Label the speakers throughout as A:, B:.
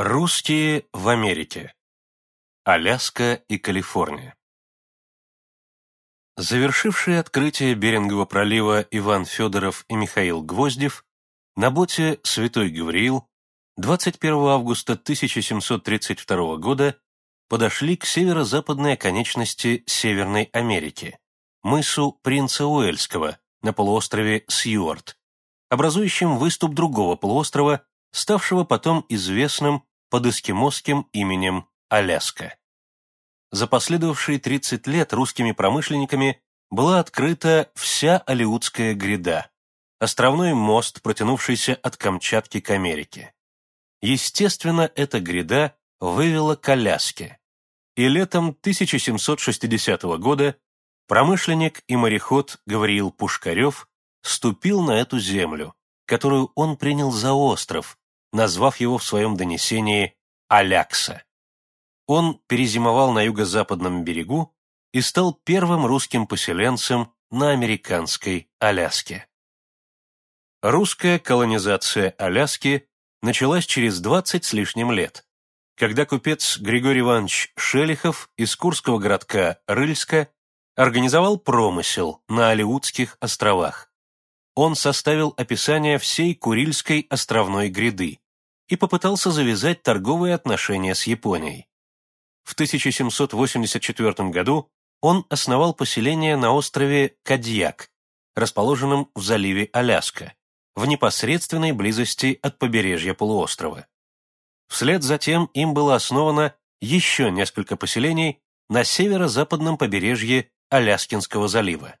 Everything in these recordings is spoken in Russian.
A: Русские в Америке. Аляска и Калифорния. Завершившие открытие Берингового пролива Иван Федоров и Михаил Гвоздев на боте «Святой Гавриил» 21 августа 1732 года подошли к северо-западной оконечности Северной Америки, мысу Принца Уэльского на полуострове Сьюарт, образующем выступ другого полуострова, ставшего потом известным под эскимосским именем Аляска. За последовавшие 30 лет русскими промышленниками была открыта вся Алиутская гряда, островной мост, протянувшийся от Камчатки к Америке. Естественно, эта гряда вывела к Аляске, и летом 1760 года промышленник и мореход Гавриил Пушкарев ступил на эту землю, которую он принял за остров, назвав его в своем донесении Алякса. Он перезимовал на юго-западном берегу и стал первым русским поселенцем на американской Аляске. Русская колонизация Аляски началась через 20 с лишним лет, когда купец Григорий Иванович Шелихов из курского городка Рыльска организовал промысел на Алиутских островах он составил описание всей Курильской островной гряды и попытался завязать торговые отношения с Японией. В 1784 году он основал поселение на острове Кадьяк, расположенном в заливе Аляска, в непосредственной близости от побережья полуострова. Вслед за тем им было основано еще несколько поселений на северо-западном побережье Аляскинского залива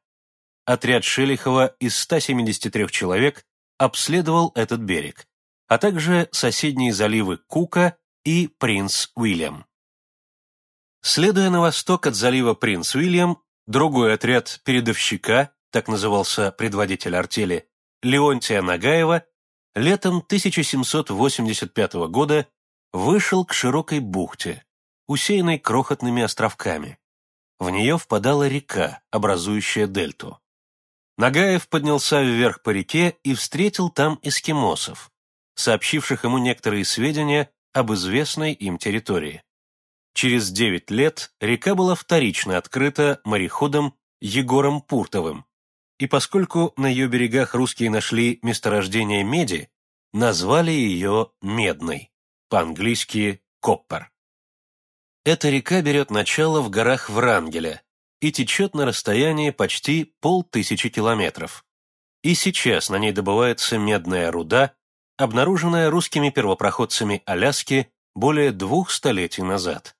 A: отряд Шелихова из 173 человек обследовал этот берег, а также соседние заливы Кука и Принц Уильям. Следуя на восток от залива Принц Уильям, другой отряд передовщика, так назывался предводитель артели, Леонтия Нагаева, летом 1785 года вышел к широкой бухте, усеянной крохотными островками. В нее впадала река, образующая дельту. Нагаев поднялся вверх по реке и встретил там эскимосов, сообщивших ему некоторые сведения об известной им территории. Через девять лет река была вторично открыта мореходом Егором Пуртовым, и поскольку на ее берегах русские нашли месторождение меди, назвали ее Медной, по-английски Коппер. Эта река берет начало в горах Врангеля, и течет на расстоянии почти полтысячи километров. И сейчас на ней добывается медная руда, обнаруженная русскими первопроходцами Аляски более двух столетий назад.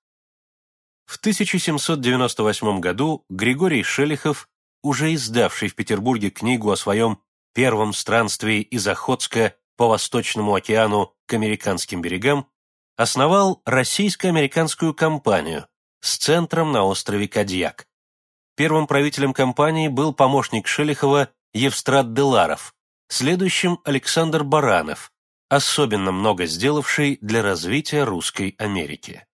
A: В 1798 году Григорий Шелихов, уже издавший в Петербурге книгу о своем первом странстве из Охотска по Восточному океану к американским берегам, основал российско-американскую компанию с центром на острове Кадьяк. Первым правителем компании был помощник Шелихова Евстрат Деларов, следующим Александр Баранов, особенно много сделавший для развития русской Америки.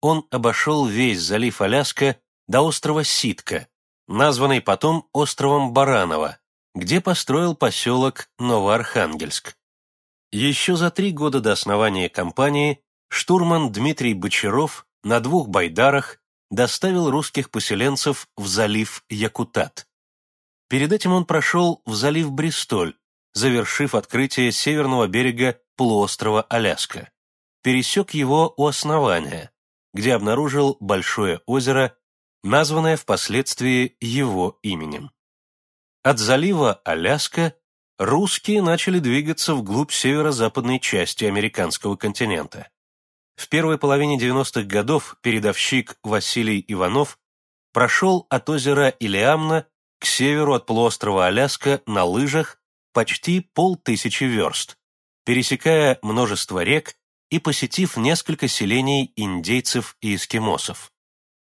A: Он обошел весь залив Аляска до острова Ситка, названный потом островом Баранова, где построил поселок Новоархангельск. Еще за три года до основания компании штурман Дмитрий Бочаров на двух байдарах доставил русских поселенцев в залив Якутат. Перед этим он прошел в залив Бристоль, завершив открытие северного берега полуострова Аляска. Пересек его у основания, где обнаружил большое озеро, названное впоследствии его именем. От залива Аляска русские начали двигаться вглубь северо-западной части американского континента. В первой половине 90-х годов передовщик Василий Иванов прошел от озера Илиамна к северу от полуострова Аляска на лыжах почти полтысячи верст, пересекая множество рек и посетив несколько селений индейцев и эскимосов.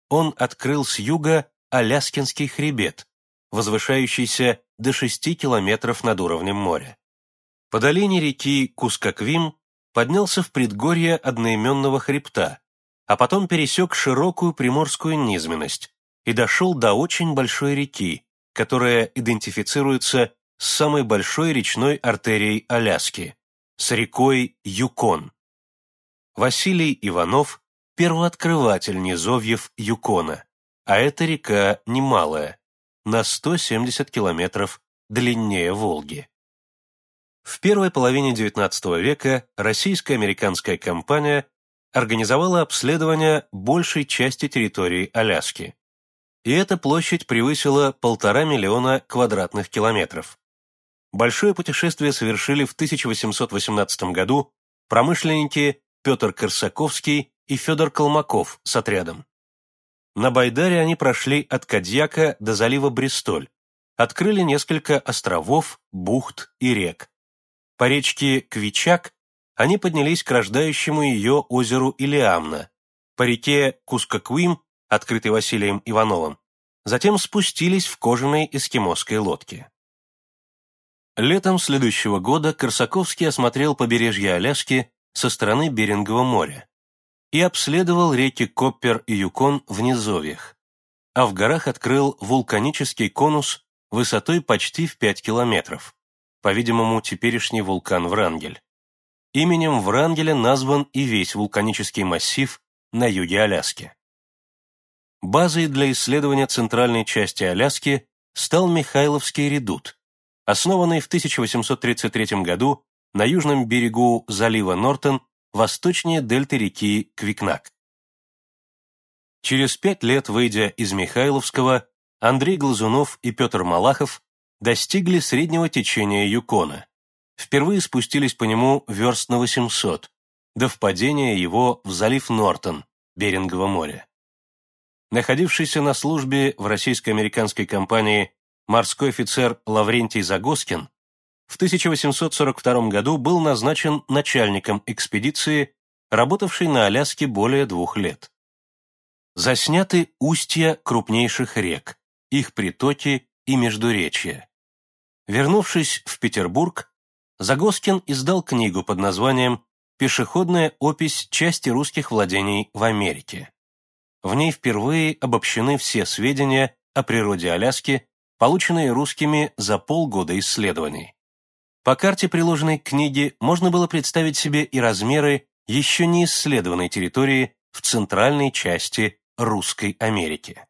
A: Он открыл с юга Аляскинский хребет, возвышающийся до 6 километров над уровнем моря. По долине реки Кускаквим поднялся в предгорье одноименного хребта, а потом пересек широкую приморскую низменность и дошел до очень большой реки, которая идентифицируется с самой большой речной артерией Аляски, с рекой Юкон. Василий Иванов – первооткрыватель низовьев Юкона, а эта река немалая, на 170 километров длиннее Волги. В первой половине XIX века российско-американская компания организовала обследование большей части территории Аляски. И эта площадь превысила полтора миллиона квадратных километров. Большое путешествие совершили в 1818 году промышленники Петр Корсаковский и Федор Колмаков с отрядом. На Байдаре они прошли от Кадьяка до залива Бристоль, открыли несколько островов, бухт и рек. По речке Квичак они поднялись к рождающему ее озеру Илиамна, по реке Кускакуим, открытой Василием Ивановым, затем спустились в кожаной эскимосской лодке. Летом следующего года Корсаковский осмотрел побережье Аляски со стороны Берингового моря и обследовал реки Коппер и Юкон в низовьях, а в горах открыл вулканический конус высотой почти в 5 километров, по-видимому, теперешний вулкан Врангель. Именем Врангеля назван и весь вулканический массив на юге Аляски. Базой для исследования центральной части Аляски стал Михайловский редут, основанный в 1833 году на южном берегу залива Нортон, восточнее дельты реки Квикнак. Через пять лет, выйдя из Михайловского, Андрей Глазунов и Петр Малахов достигли среднего течения Юкона, впервые спустились по нему верст на 800, до впадения его в залив Нортон, Берингово море. Находившийся на службе в российско-американской компании морской офицер Лаврентий Загоскин в 1842 году был назначен начальником экспедиции, работавшей на Аляске более двух лет. Засняты устья крупнейших рек, их притоки и междуречья. Вернувшись в Петербург, Загоскин издал книгу под названием «Пешеходная опись части русских владений в Америке». В ней впервые обобщены все сведения о природе Аляски, полученные русскими за полгода исследований. По карте, приложенной к книге, можно было представить себе и размеры еще не исследованной территории в центральной части Русской Америки.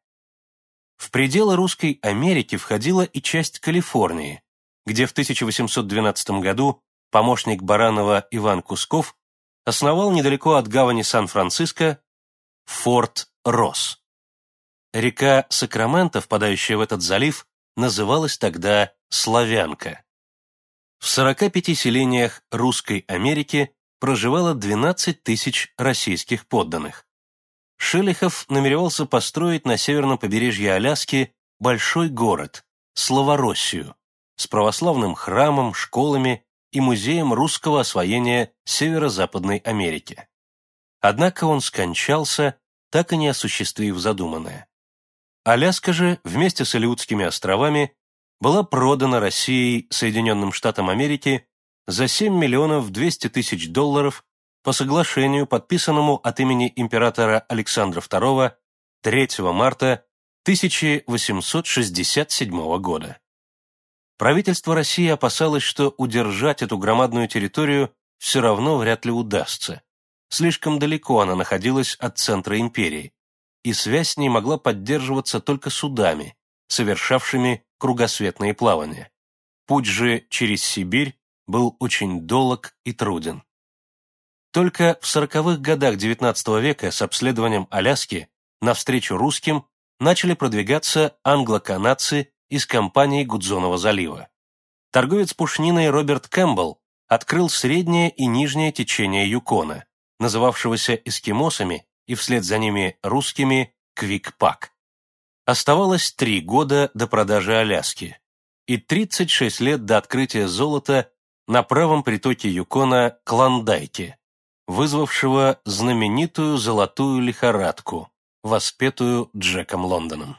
A: В пределы Русской Америки входила и часть Калифорнии, где в 1812 году помощник Баранова Иван Кусков основал недалеко от гавани Сан-Франциско Форт Росс. Река Сакраменто, впадающая в этот залив, называлась тогда Славянка. В 45 селениях Русской Америки проживало 12 тысяч российских подданных. Шелихов намеревался построить на северном побережье Аляски большой город, Славороссию, с православным храмом, школами и музеем русского освоения Северо-Западной Америки. Однако он скончался, так и не осуществив задуманное. Аляска же вместе с Алиутскими островами была продана Россией Соединенным Штатам Америки за 7 миллионов 200 тысяч долларов по соглашению, подписанному от имени императора Александра II 3 марта 1867 года. Правительство России опасалось, что удержать эту громадную территорию все равно вряд ли удастся. Слишком далеко она находилась от центра империи, и связь с ней могла поддерживаться только судами, совершавшими кругосветные плавания. Путь же через Сибирь был очень долг и труден. Только в сороковых годах XIX века с обследованием Аляски навстречу русским начали продвигаться англо-канадцы из компании Гудзонова залива. Торговец пушниной Роберт Кэмпбелл открыл среднее и нижнее течение Юкона, называвшегося эскимосами и вслед за ними русскими Квикпак. Оставалось три года до продажи Аляски и 36 лет до открытия золота на правом притоке Юкона Клондайке, вызвавшего знаменитую золотую лихорадку, воспетую Джеком Лондоном.